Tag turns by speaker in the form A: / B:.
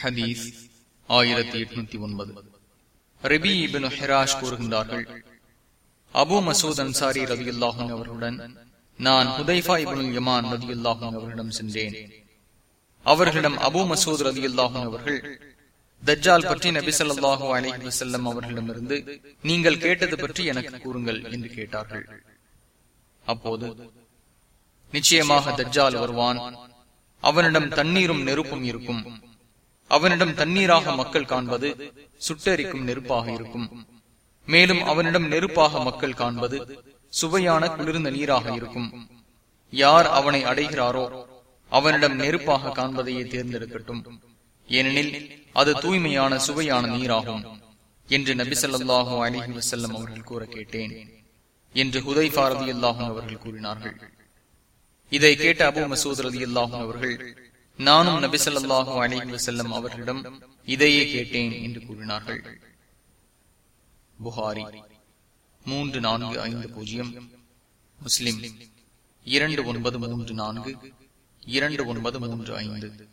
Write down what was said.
A: ஹதீஸ் ஆயிரத்தி எட்நூத்தி ஒன்பது. ரபி இபின் ஹெராஷ் கூறுகின்றார்கள் அபு மசூத் அன்சாரி ரதியுல்லாஹன் அவர்களுடன் நான் ஹுதைஃபா இபுல் யமான் ரதியுல்லாஹன் அவர்களிடம் சென்றேன். அவர்களிடம் அபு மசூத் ரதியுல்லாஹன் அவர்கள் தஜ்ஜால் பற்றி நபி சொல்லாஹு அலஹி வசல்லம் அவர்களிடமிருந்து நீங்கள் கேட்டது பற்றி எனக்கு கூறுங்கள் என்று கேட்டார்கள். அப்போது நிச்சயமாக தஜ்ஜால் வருவான். அவனிடம் தண்ணீரும் நெருப்பும் இருக்கும். அவனிடம் தண்ணீராக மக்கள் காண்பது சுட்டெரிக்கும் நெருப்பாக இருக்கும். மேலும் அவனிடம் நெருப்பாக மக்கள் காண்பது சுவையான குளிர்ந்த நீராக இருக்கும். யார் அவனை அடைகிறாரோ அவனிடம் நெருப்பாக காண்பதையே தேர்ந்தெடுக்கட்டும். ஏனெனில் அது தூய்மையான சுவையான நீராகும் என்று நபிசல்லாஹு அலிஹி வசல்லம் அவர்கள் கூற கேட்டேன் என்று ஹுதை பாரதி அல்லாஹும் அவர்கள் கூறினார்கள். இதை கேட்ட அபு மசூத் ரதி அல்லாஹும் அவர்கள் நானும் நபிசல்லாஹு அலிஹி செல்லும் அவர்களிடம் இதையே கேட்டேன் என்று கூறினார்கள். புகாரி மூன்று நான்கு ஐந்து பூஜ்ஜியம். முஸ்லிம் இரண்டு ஒன்பது மூன்று நான்கு இரண்டு ஒன்பது மூன்று ஐந்து.